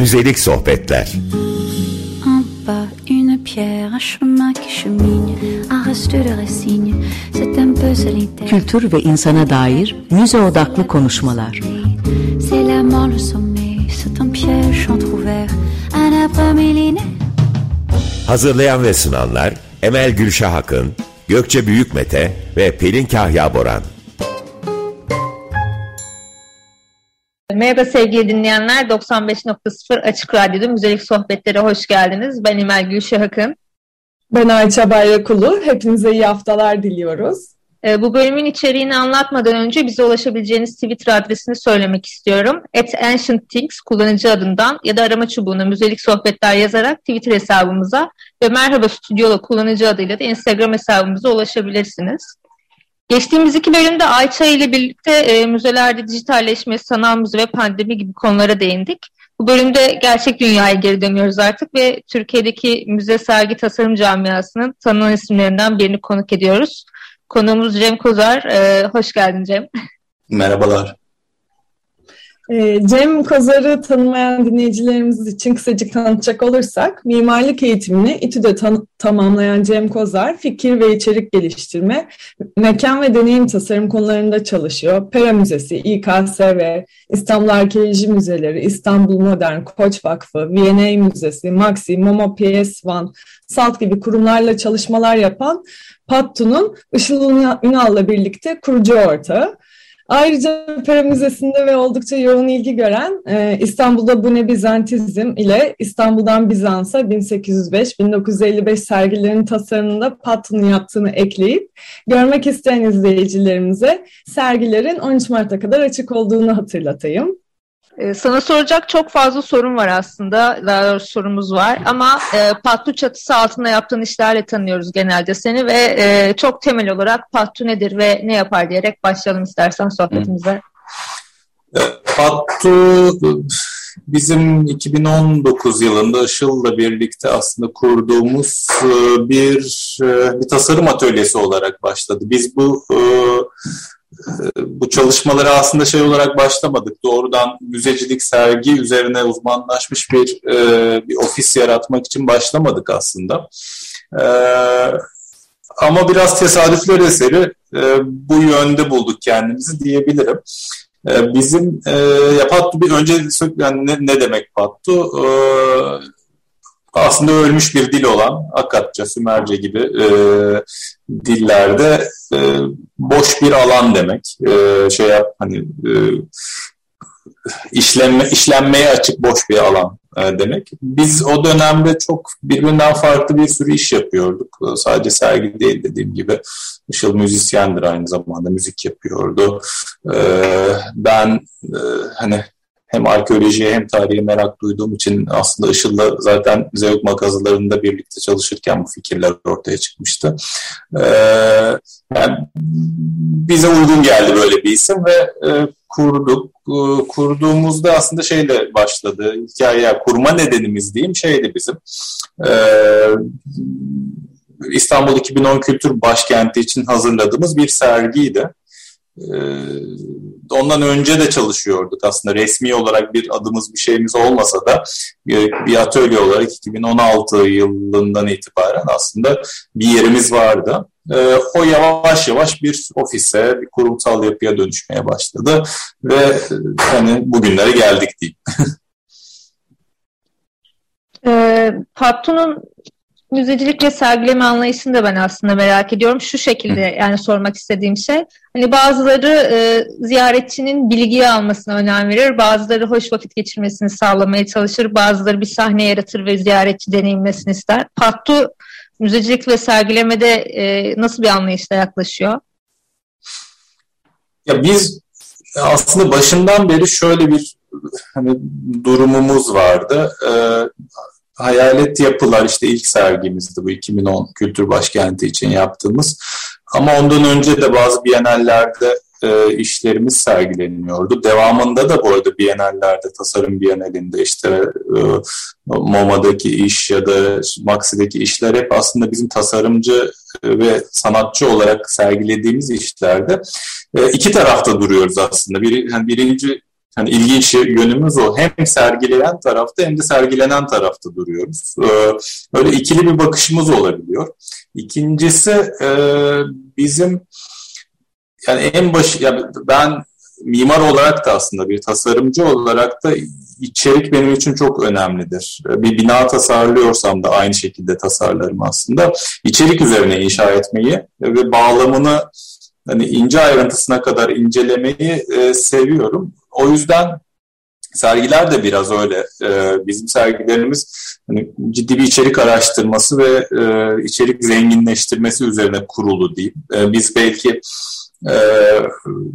Müzelik sohbetler. Un pas, une pierre, un chemin qui chemine, un reste de racine, c'est un peu solitaire. Kültür ve insana dair müze odaklı konuşmalar. C'est la mort, le sommet, c'est un piège entrouvert, un arbre millénaire. Hazırlayan ve sunanlar Emel Gülşah Akın, Gökçe Büyükmete ve Pelin Kahya Boran. Merhaba sevgili dinleyenler. 95.0 Açık Radyo'da Müzelik Sohbetlere hoş geldiniz. Ben İmel Gülşah Akın. Ben Ayça Bayrakulu. Hepinize iyi haftalar diliyoruz. Ee, bu bölümün içeriğini anlatmadan önce bize ulaşabileceğiniz Twitter adresini söylemek istiyorum. At Ancient Things kullanıcı adından ya da arama çubuğuna müzelik sohbetler yazarak Twitter hesabımıza ve Merhaba Stüdyo'la kullanıcı adıyla da Instagram hesabımıza ulaşabilirsiniz. Geçtiğimiz iki bölümde Ayça ile birlikte e, müzelerde dijitalleşme, sanal müze ve pandemi gibi konulara değindik. Bu bölümde gerçek dünyaya geri dönüyoruz artık ve Türkiye'deki müze sergi tasarım camiasının tanınan isimlerinden birini konuk ediyoruz. Konuğumuz Cem Kozar. E, hoş geldin Cem. Merhabalar. Ee, Cem Kozar'ı tanımayan dinleyicilerimiz için kısacık tanıtacak olursak, mimarlık eğitimini İTÜ'de tamamlayan Cem Kozar, fikir ve içerik geliştirme, mekan ve deneyim tasarım konularında çalışıyor. Pera Müzesi, İKSV, İstanbul Arkeoloji Müzeleri, İstanbul Modern, Koç Vakfı, V&A Müzesi, Maxi, Momo PS1, SALT gibi kurumlarla çalışmalar yapan Pattu'nun Işıl Ünal'la birlikte kurucu ortağı. Ayrıca Pera Müzesi'nde ve oldukça yoğun ilgi gören e, İstanbul'da Bu Ne Bizantizm ile İstanbul'dan Bizans'a 1805-1955 sergilerinin tasarımında Patton'un yaptığını ekleyip görmek isteyen izleyicilerimize sergilerin 13 Mart'a kadar açık olduğunu hatırlatayım. Ee, sana soracak çok fazla sorun var aslında. Daha doğrusu sorumuz var. Ama e, Pattu çatısı altında yaptığın işlerle tanıyoruz genelde seni ve e, çok temel olarak Pattu nedir ve ne yapar diyerek başlayalım istersen sohbetimize. Pattu bizim 2019 yılında Işıl'la birlikte aslında kurduğumuz e, bir e, bir tasarım atölyesi olarak başladı. Biz bu e, bu çalışmalara aslında şey olarak başlamadık. Doğrudan müzecilik, sergi üzerine uzmanlaşmış bir bir ofis yaratmak için başlamadık aslında. Ama biraz tesadüfler eseri bu yönde bulduk kendimizi diyebilirim. Bizim ya Pattu bir önce yani ne, ne demek Pattu? Aslında ölmüş bir dil olan Akatça, Sümerce gibi e, dillerde e, boş bir alan demek. E, şey yap hani e, işlenme işlenmeye açık boş bir alan e, demek. Biz o dönemde çok birbirinden farklı bir sürü iş yapıyorduk. Sadece sergi değil dediğim gibi. Işıl müzisyendir aynı zamanda müzik yapıyordu. E, ben e, hani hem arkeolojiye hem tarihe merak duyduğum için aslında Işıl'la zaten Zeug makazılarında birlikte çalışırken bu fikirler ortaya çıkmıştı. Ee, yani bize uygun geldi böyle bir isim ve e, kurduk. E, kurduğumuzda aslında şeyle başladı. Hikaye kurma nedenimiz diyeyim şeydi bizim. E, İstanbul 2010 Kültür Başkenti için hazırladığımız bir sergiydi. Ee, ondan önce de çalışıyorduk aslında resmi olarak bir adımız bir şeyimiz olmasa da bir atölye olarak 2016 yılından itibaren aslında bir yerimiz vardı. Ee, o yavaş yavaş bir ofise, bir kurumsal yapıya dönüşmeye başladı ve hani bugünlere geldik diyeyim. e, Pattu'nun müzecilik ve sergileme anlayışını da ben aslında merak ediyorum. Şu şekilde yani sormak istediğim şey. Hani bazıları e, ziyaretçinin bilgiyi almasına önem verir. Bazıları hoş vakit geçirmesini sağlamaya çalışır. Bazıları bir sahne yaratır ve ziyaretçi deneyimlesini ister. Pattu müzecilik ve sergilemede e, nasıl bir anlayışla yaklaşıyor? Ya biz aslında başından beri şöyle bir hani durumumuz vardı. Ee, hayalet yapılar işte ilk sergimizdi bu 2010 Kültür Başkenti için yaptığımız. Ama ondan önce de bazı bienallerde e, işlerimiz sergileniyordu. Devamında da bu arada bienallerde, tasarım bienalinde işte e, MoMA'daki iş ya da Maxi'deki işler hep aslında bizim tasarımcı ve sanatçı olarak sergilediğimiz işlerde e, iki tarafta duruyoruz aslında. Bir, yani birinci hani ilginç yönümüz o. Hem sergileyen tarafta hem de sergilenen tarafta duruyoruz. Böyle ikili bir bakışımız olabiliyor. İkincisi bizim yani en baş ya ben mimar olarak da aslında bir tasarımcı olarak da içerik benim için çok önemlidir. Bir bina tasarlıyorsam da aynı şekilde tasarlarım aslında. İçerik üzerine inşa etmeyi ve bağlamını hani ince ayrıntısına kadar incelemeyi e, seviyorum. O yüzden sergiler de biraz öyle. E, bizim sergilerimiz hani ciddi bir içerik araştırması ve e, içerik zenginleştirmesi üzerine kurulu diyeyim. E, biz belki e,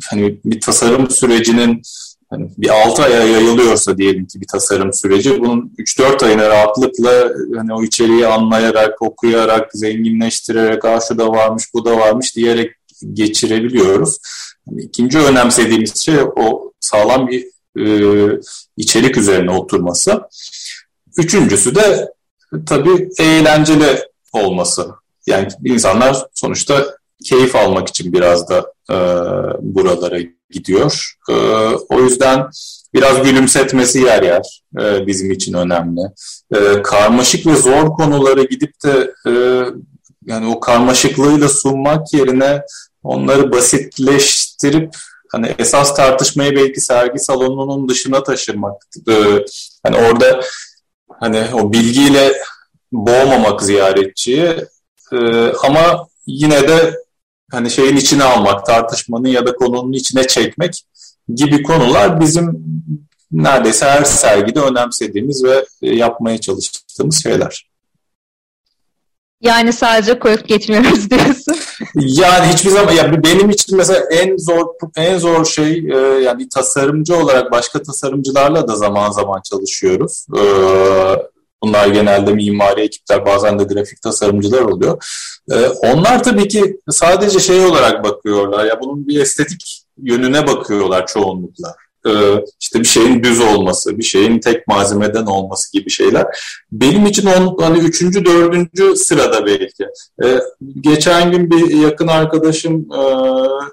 hani bir tasarım sürecinin hani bir 6 aya yayılıyorsa diyelim ki bir tasarım süreci bunun 3-4 ayını rahatlıkla hani o içeriği anlayarak, okuyarak, zenginleştirerek ah şu da varmış, bu da varmış diyerek geçirebiliyoruz. Yani ikinci önemsediğimiz şey o sağlam bir e, içerik üzerine oturması. Üçüncüsü de tabii eğlenceli olması. Yani insanlar sonuçta keyif almak için biraz da e, buralara gidiyor. E, o yüzden biraz gülümsetmesi yer yer e, bizim için önemli. E, karmaşık ve zor konulara gidip de e, yani o karmaşıklığıyla sunmak yerine onları basitleştirip hani esas tartışmayı belki sergi salonunun dışına taşırmak. E, hani orada hani o bilgiyle boğmamak ziyaretçiyi e, ama yine de hani şeyin içine almak, tartışmanın ya da konunun içine çekmek gibi konular bizim neredeyse her sergide önemsediğimiz ve e, yapmaya çalıştığımız şeyler. Yani sadece koyup geçmiyoruz diyorsun. Yani hiçbir zaman ya benim için mesela en zor en zor şey e, yani tasarımcı olarak başka tasarımcılarla da zaman zaman çalışıyoruz. E, bunlar genelde mimari ekipler bazen de grafik tasarımcılar oluyor. Ee, onlar tabii ki sadece şey olarak bakıyorlar ya bunun bir estetik yönüne bakıyorlar çoğunlukla. Ee, işte bir şeyin düz olması, bir şeyin tek malzemeden olması gibi şeyler. Benim için on, hani üçüncü, dördüncü sırada belki. Ee, geçen gün bir yakın arkadaşım e,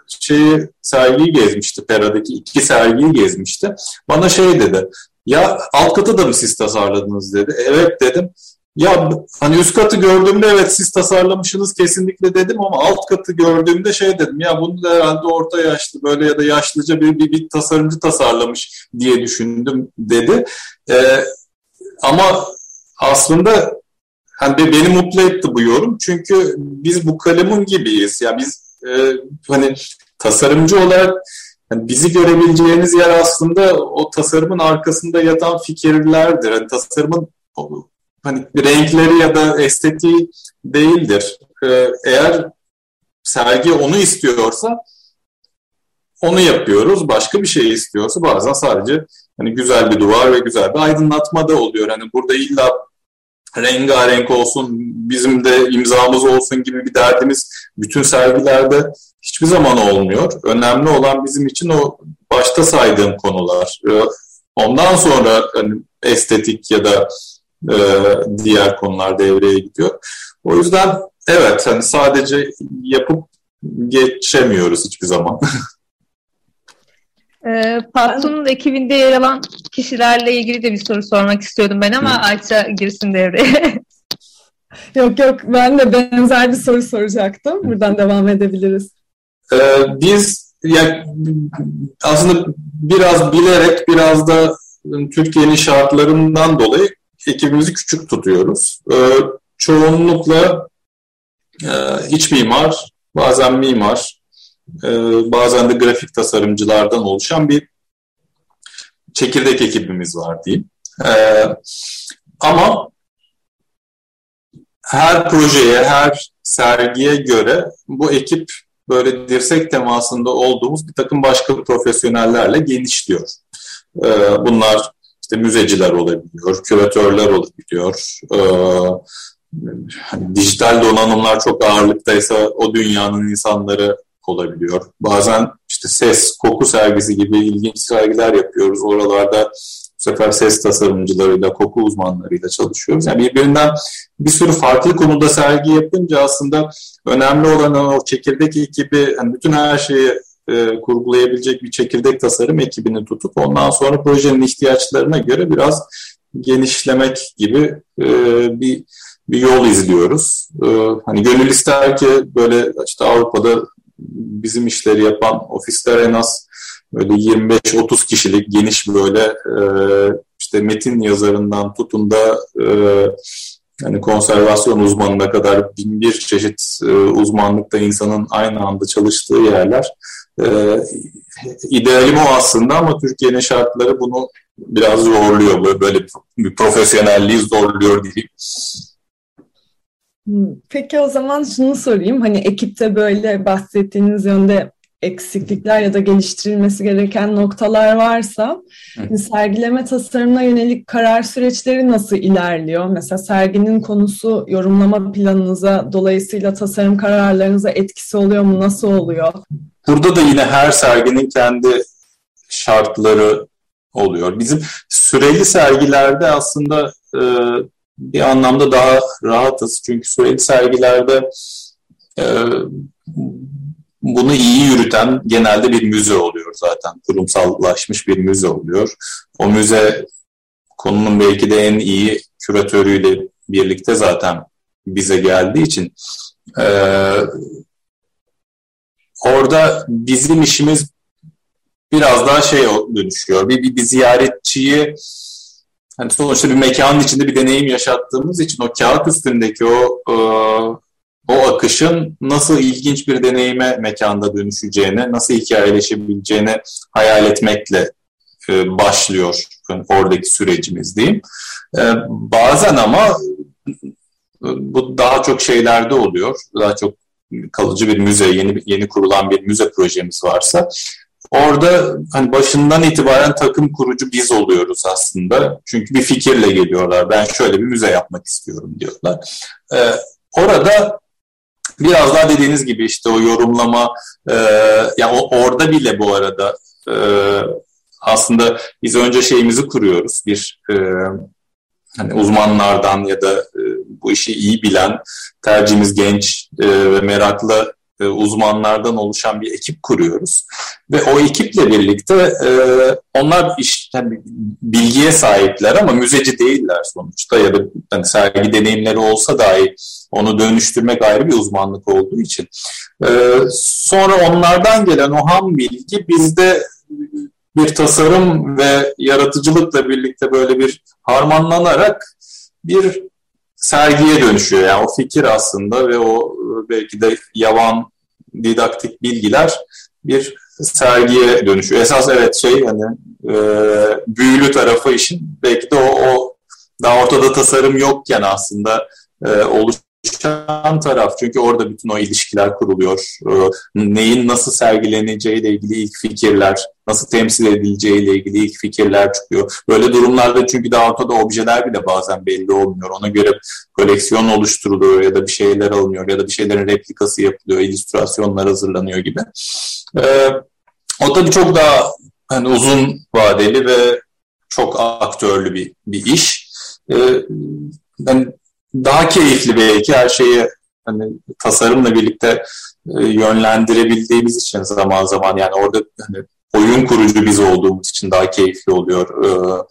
şeyi sergiyi gezmişti, Pera'daki iki sergiyi gezmişti. Bana şey dedi, ya alt katı da mı siz tasarladınız dedi. Evet dedim. Ya hani üst katı gördüğümde evet siz tasarlamışsınız kesinlikle dedim ama alt katı gördüğümde şey dedim ya bunu da herhalde orta yaşlı böyle ya da yaşlıca bir, bir, bir tasarımcı tasarlamış diye düşündüm dedi. Ee, ama aslında hani beni mutlu etti bu yorum çünkü biz bu kalemun gibiyiz. Ya yani biz e, hani tasarımcı olarak yani bizi görebileceğiniz yer aslında o tasarımın arkasında yatan fikirlerdir. Yani tasarımın hani renkleri ya da estetiği değildir. Ee, eğer sergi onu istiyorsa onu yapıyoruz. Başka bir şey istiyorsa bazen sadece hani güzel bir duvar ve güzel bir aydınlatma da oluyor. Hani burada illa rengarenk olsun, bizim de imzamız olsun gibi bir derdimiz bütün sergilerde hiçbir zaman olmuyor. Önemli olan bizim için o başta saydığım konular. Ee, ondan sonra hani estetik ya da e, diğer konular devreye gidiyor. O yüzden evet hani sadece yapıp geçemiyoruz hiçbir zaman. E, Patron'un ekibinde yer alan kişilerle ilgili de bir soru sormak istiyordum ben ama Ayça girsin devreye. yok yok ben de benzer bir soru soracaktım. Buradan devam edebiliriz. Ee, biz yani aslında biraz bilerek biraz da Türkiye'nin şartlarından dolayı ekibimizi küçük tutuyoruz. Ee, çoğunlukla e, iç mimar, bazen mimar, e, bazen de grafik tasarımcılardan oluşan bir çekirdek ekibimiz var diyeyim. Ee, ama her projeye, her sergiye göre bu ekip böyle dirsek temasında olduğumuz bir takım başka profesyonellerle genişliyor. Ee, bunlar işte müzeciler olabiliyor, küratörler olabiliyor. Ee, hani dijital donanımlar çok ağırlıktaysa o dünyanın insanları olabiliyor. Bazen işte ses, koku sergisi gibi ilginç sergiler yapıyoruz. Oralarda bu sefer ses tasarımcılarıyla, koku uzmanlarıyla çalışıyoruz. Yani birbirinden bir sürü farklı konuda sergi yapınca aslında önemli olan o çekirdek ekibi, yani bütün her şeyi e, kurgulayabilecek bir çekirdek tasarım ekibini tutup ondan sonra projenin ihtiyaçlarına göre biraz genişlemek gibi e, bir bir yol izliyoruz. E, hani gönül ister ki böyle işte Avrupa'da bizim işleri yapan ofisler en az böyle 25-30 kişilik geniş böyle e, işte metin yazarından tutun da e, yani konservasyon uzmanına kadar bin bir çeşit e, uzmanlıkta insanın aynı anda çalıştığı yerler. E, idealim o aslında ama Türkiye'nin şartları bunu biraz zorluyor. Böyle, böyle bir profesyonelliği zorluyor diyeyim. Hmm, peki o zaman şunu sorayım. Hani ekipte böyle bahsettiğiniz yönde eksiklikler ya da geliştirilmesi gereken noktalar varsa hani sergileme tasarımına yönelik karar süreçleri nasıl ilerliyor? Mesela serginin konusu yorumlama planınıza dolayısıyla tasarım kararlarınıza etkisi oluyor mu? Nasıl oluyor? Burada da yine her serginin kendi şartları oluyor. Bizim süreli sergilerde aslında e, bir anlamda daha rahatız. Çünkü süreli sergilerde e, bunu iyi yürüten genelde bir müze oluyor zaten. Kurumsallaşmış bir müze oluyor. O müze konunun belki de en iyi küratörüyle birlikte zaten bize geldiği için e, orada bizim işimiz biraz daha şey dönüşüyor. Bir, bir, bir ziyaretçiyi hani sonuçta bir mekanın içinde bir deneyim yaşattığımız için o kağıt üstündeki o e, o akışın nasıl ilginç bir deneyime mekanda dönüşeceğini, nasıl hikayeleşebileceğini hayal etmekle e, başlıyor oradaki sürecimiz diyeyim. E, bazen ama bu daha çok şeylerde oluyor. Daha çok kalıcı bir müze, yeni yeni kurulan bir müze projemiz varsa orada hani başından itibaren takım kurucu biz oluyoruz aslında. Çünkü bir fikirle geliyorlar. Ben şöyle bir müze yapmak istiyorum diyorlar. Ee, orada biraz daha dediğiniz gibi işte o yorumlama e, yani orada bile bu arada e, aslında biz önce şeyimizi kuruyoruz. Bir e, hani uzmanlardan ya da bu işi iyi bilen tercihimiz genç e, ve meraklı e, uzmanlardan oluşan bir ekip kuruyoruz. Ve o ekiple birlikte e, onlar iş, yani bilgiye sahipler ama müzeci değiller sonuçta ya da hani sergi deneyimleri olsa dahi onu dönüştürmek ayrı bir uzmanlık olduğu için. Sonra onlardan gelen o ham bilgi bizde bir tasarım ve yaratıcılıkla birlikte böyle bir harmanlanarak bir sergiye dönüşüyor. Yani o fikir aslında ve o belki de yavan didaktik bilgiler bir sergiye dönüşüyor. Esas evet şey hani e, büyülü tarafı işin belki de o, o daha ortada tasarım yokken aslında e, oluş çalışan taraf. Çünkü orada bütün o ilişkiler kuruluyor. Ee, neyin nasıl sergileneceğiyle ilgili ilk fikirler, nasıl temsil edileceğiyle ilgili ilk fikirler çıkıyor. Böyle durumlarda çünkü daha ortada objeler bile bazen belli olmuyor. Ona göre koleksiyon oluşturuluyor ya da bir şeyler alınıyor ya da bir şeylerin replikası yapılıyor, illüstrasyonlar hazırlanıyor gibi. Ee, o tabii çok daha hani uzun vadeli ve çok aktörlü bir, bir iş. Ee, ben daha keyifli belki her şeyi hani tasarımla birlikte e, yönlendirebildiğimiz için zaman zaman. Yani orada hani oyun kurucu biz olduğumuz için daha keyifli oluyor e,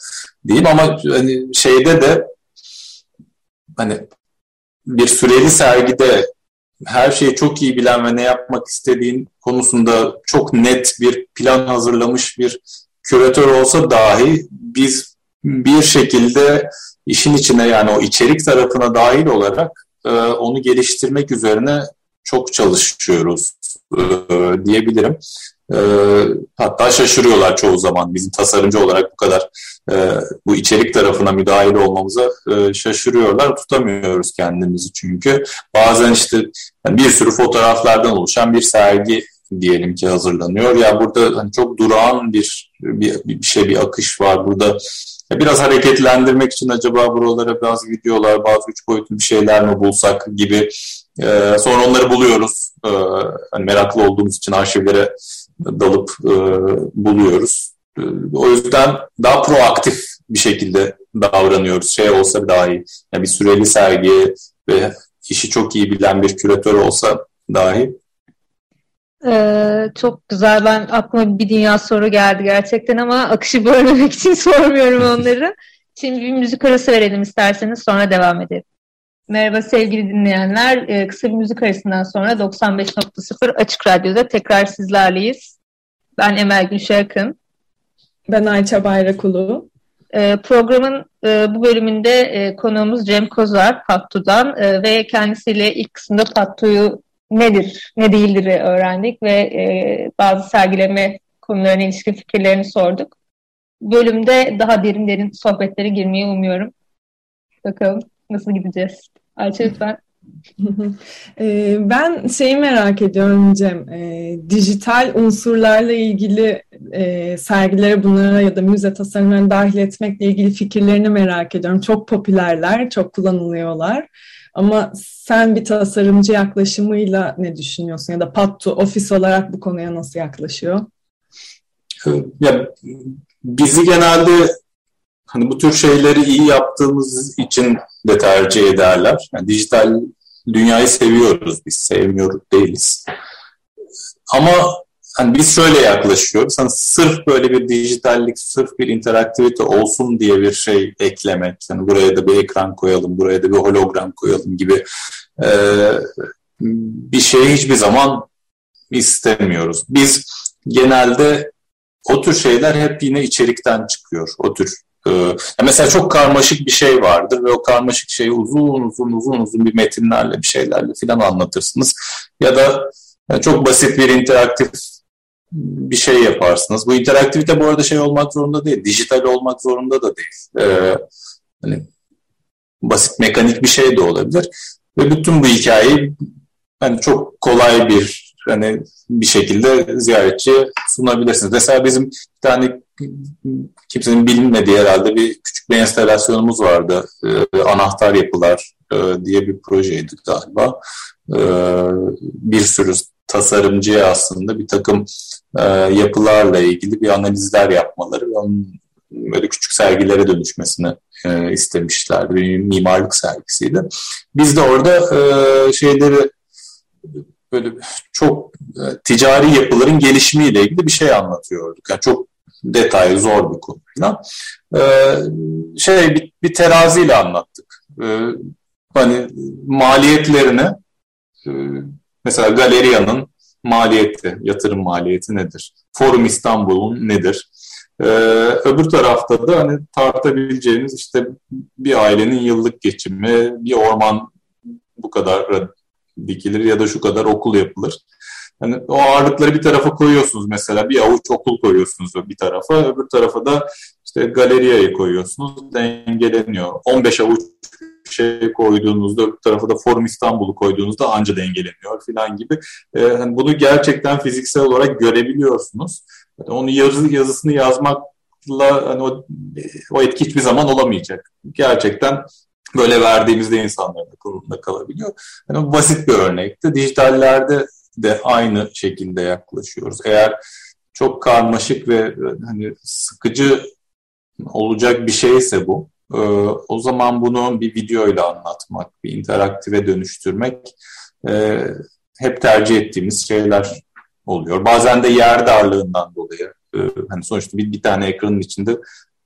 diyeyim. Ama hani şeyde de hani bir süreli sergide her şeyi çok iyi bilen ve ne yapmak istediğin konusunda çok net bir plan hazırlamış bir küratör olsa dahi biz bir şekilde işin içine yani o içerik tarafına dahil olarak e, onu geliştirmek üzerine çok çalışıyoruz e, diyebilirim. E, hatta şaşırıyorlar çoğu zaman bizim tasarımcı olarak bu kadar e, bu içerik tarafına müdahil olmamıza e, şaşırıyorlar. Tutamıyoruz kendimizi çünkü. Bazen işte yani bir sürü fotoğraflardan oluşan bir sergi diyelim ki hazırlanıyor. Ya burada hani çok durağan bir, bir bir şey bir akış var. Burada Biraz hareketlendirmek için acaba buralara bazı videolar, bazı üç boyutlu bir şeyler mi bulsak gibi. Ee, sonra onları buluyoruz. Ee, hani meraklı olduğumuz için arşivlere dalıp e, buluyoruz. Ee, o yüzden daha proaktif bir şekilde davranıyoruz. Şey olsa daha iyi. Yani bir süreli sergi ve işi çok iyi bilen bir küratör olsa dahi Ee, çok güzel. Ben aklıma bir dünya soru geldi gerçekten ama akışı bölmemek için sormuyorum onları. Şimdi bir müzik arası verelim isterseniz sonra devam edelim. Merhaba sevgili dinleyenler. Ee, kısa bir müzik arasından sonra 95.0 Açık Radyo'da tekrar sizlerleyiz. Ben Emel Gülşakın. Ben Ayça Bayrakulu. Ee, programın e, bu bölümünde e, konuğumuz Cem Kozar Pattu'dan e, ve kendisiyle ilk kısımda Pattu'yu nedir, ne değildir öğrendik ve bazı sergileme konularına ilişkin fikirlerini sorduk. Bölümde daha derin derin sohbetlere girmeyi umuyorum. Bakalım nasıl gideceğiz. Ayça lütfen. Ee, ben şeyi merak ediyorum Cem, e, dijital unsurlarla ilgili e, sergilere bunlara ya da müze tasarımlarını dahil etmekle ilgili fikirlerini merak ediyorum. Çok popülerler, çok kullanılıyorlar. Ama sen bir tasarımcı yaklaşımıyla ne düşünüyorsun? Ya da Pattu ofis olarak bu konuya nasıl yaklaşıyor? Ya, bizi genelde hani bu tür şeyleri iyi yaptığımız için de tercih ederler. Yani dijital dünyayı seviyoruz biz, sevmiyoruz değiliz. Ama hani biz şöyle yaklaşıyoruz. Hani sırf böyle bir dijitallik, sırf bir interaktivite olsun diye bir şey eklemek. Hani buraya da bir ekran koyalım, buraya da bir hologram koyalım gibi e, bir şeyi hiçbir zaman istemiyoruz. Biz genelde o tür şeyler hep yine içerikten çıkıyor. O tür ee, mesela çok karmaşık bir şey vardır ve o karmaşık şeyi uzun uzun uzun uzun bir metinlerle bir şeylerle filan anlatırsınız. Ya da yani çok basit bir interaktif bir şey yaparsınız. Bu interaktivite bu arada şey olmak zorunda değil, dijital olmak zorunda da değil. Ee, hani basit mekanik bir şey de olabilir. Ve bütün bu hikayeyi hani çok kolay bir hani bir şekilde ziyaretçi sunabilirsiniz. Mesela bizim bir tane kimsenin bilinmediği herhalde bir küçük bir enstalasyonumuz vardı. E, anahtar yapılar e, diye bir projeydi galiba. E, bir sürü tasarımcıya aslında bir takım e, yapılarla ilgili bir analizler yapmaları ve onun böyle küçük sergilere dönüşmesini e, istemişlerdi. Bir mimarlık sergisiydi. Biz de orada e, şeyleri böyle çok e, ticari yapıların gelişimiyle ilgili bir şey anlatıyorduk. Yani çok detaylı, zor bir konu falan. Ee, şey bir, bir teraziyle anlattık. Ee, hani maliyetlerini e, mesela Galeria'nın maliyeti, yatırım maliyeti nedir? Forum İstanbul'un nedir? Ee, öbür tarafta da hani tartabileceğiniz işte bir ailenin yıllık geçimi, bir orman bu kadar dikilir ya da şu kadar okul yapılır. Yani o ağırlıkları bir tarafa koyuyorsunuz mesela. Bir avuç okul koyuyorsunuz bir tarafa. Öbür tarafa da işte galeriye koyuyorsunuz. Dengeleniyor. 15 avuç şey koyduğunuzda öbür tarafa da Forum İstanbul'u koyduğunuzda anca dengeleniyor falan gibi. Ee, yani bunu gerçekten fiziksel olarak görebiliyorsunuz. Yani onu yazı, yazısını yazmakla hani o, o etki hiçbir zaman olamayacak. Gerçekten böyle verdiğimizde insanların aklında kalabiliyor. Yani basit bir örnekti. Dijitallerde de aynı şekilde yaklaşıyoruz. Eğer çok karmaşık ve hani sıkıcı olacak bir şeyse bu, e, o zaman bunu bir video ile anlatmak, bir interaktive dönüştürmek e, hep tercih ettiğimiz şeyler oluyor. Bazen de yer darlığından dolayı, e, hani sonuçta bir, bir tane ekranın içinde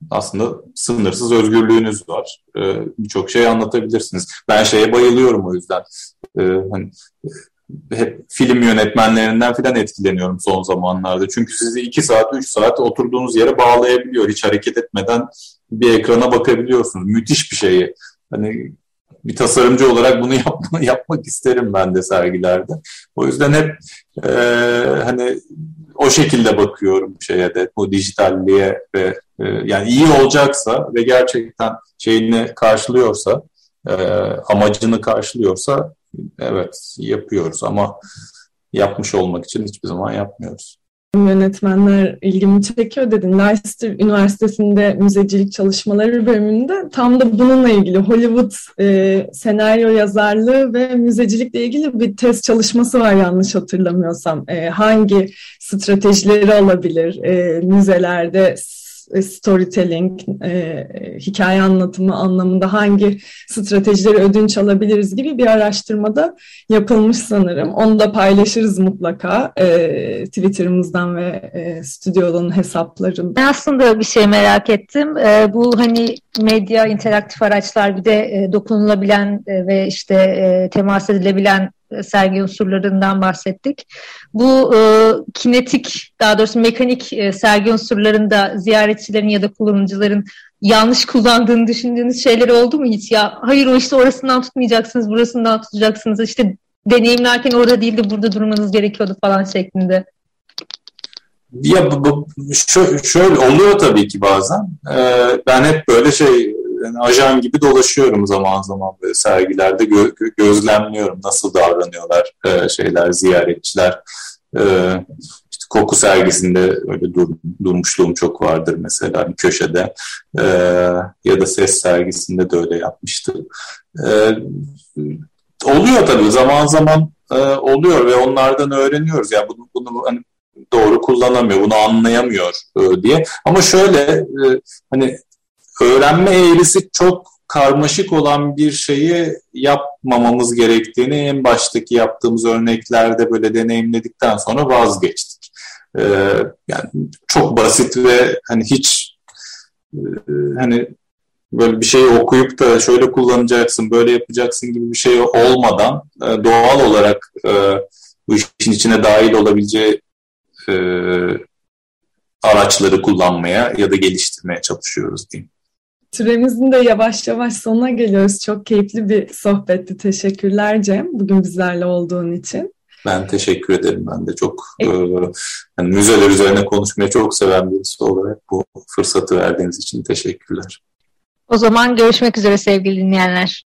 aslında sınırsız özgürlüğünüz var. Birçok şey anlatabilirsiniz. Ben şeye bayılıyorum o yüzden. Hani hep film yönetmenlerinden filan etkileniyorum son zamanlarda. Çünkü sizi iki saat, üç saat oturduğunuz yere bağlayabiliyor. Hiç hareket etmeden bir ekrana bakabiliyorsunuz. Müthiş bir şey. Hani bir tasarımcı olarak bunu yapma, yapmak isterim ben de sergilerde. O yüzden hep e, hani o şekilde bakıyorum şeye de bu dijitalliğe ve e, yani iyi olacaksa ve gerçekten şeyini karşılıyorsa e, amacını karşılıyorsa evet yapıyoruz ama yapmış olmak için hiçbir zaman yapmıyoruz. Yönetmenler ilgimi çekiyor dedin. Leicester Üniversitesi'nde müzecilik çalışmaları bölümünde tam da bununla ilgili Hollywood e, senaryo yazarlığı ve müzecilikle ilgili bir test çalışması var yanlış hatırlamıyorsam. E, hangi stratejileri olabilir e, müzelerde storytelling, e, hikaye anlatımı anlamında hangi stratejileri ödünç alabiliriz gibi bir araştırmada yapılmış sanırım. Onu da paylaşırız mutlaka e, Twitter'ımızdan ve e, stüdyonun hesaplarından. Ben aslında bir şey merak ettim. E, bu hani medya, interaktif araçlar bir de e, dokunulabilen e, ve işte e, temas edilebilen sergi unsurlarından bahsettik. Bu e, kinetik, daha doğrusu mekanik e, sergi unsurlarında ziyaretçilerin ya da kullanıcıların yanlış kullandığını düşündüğünüz şeyler oldu mu hiç? Ya hayır o işte orasından tutmayacaksınız, burasından tutacaksınız. İşte deneyimlerken orada değil de burada durmanız gerekiyordu falan şeklinde. Ya bu, bu şöyle oluyor tabii ki bazen. Ee, ben hep böyle şey yani ajan gibi dolaşıyorum zaman zaman böyle sergilerde gö- gözlemliyorum nasıl davranıyorlar e, şeyler ziyaretçiler. E, işte koku sergisinde öyle dur, durmuşluğum çok vardır mesela bir köşede e, ya da ses sergisinde de öyle yapmıştım. E, oluyor tabii zaman zaman e, oluyor ve onlardan öğreniyoruz. Yani bunu, bunu hani doğru kullanamıyor, bunu anlayamıyor e, diye. Ama şöyle e, hani öğrenme eğrisi çok karmaşık olan bir şeyi yapmamamız gerektiğini en baştaki yaptığımız örneklerde böyle deneyimledikten sonra vazgeçtik. Ee, yani çok basit ve hani hiç e, hani böyle bir şeyi okuyup da şöyle kullanacaksın, böyle yapacaksın gibi bir şey olmadan e, doğal olarak e, bu işin içine dahil olabileceği e, araçları kullanmaya ya da geliştirmeye çalışıyoruz diyeyim. Süremizin de yavaş yavaş sonuna geliyoruz. Çok keyifli bir sohbetti. Teşekkürler Cem. Bugün bizlerle olduğun için. Ben teşekkür ederim. Ben de çok e, yani müzeler üzerine konuşmayı çok seven birisi olarak bu fırsatı verdiğiniz için teşekkürler. O zaman görüşmek üzere sevgili dinleyenler.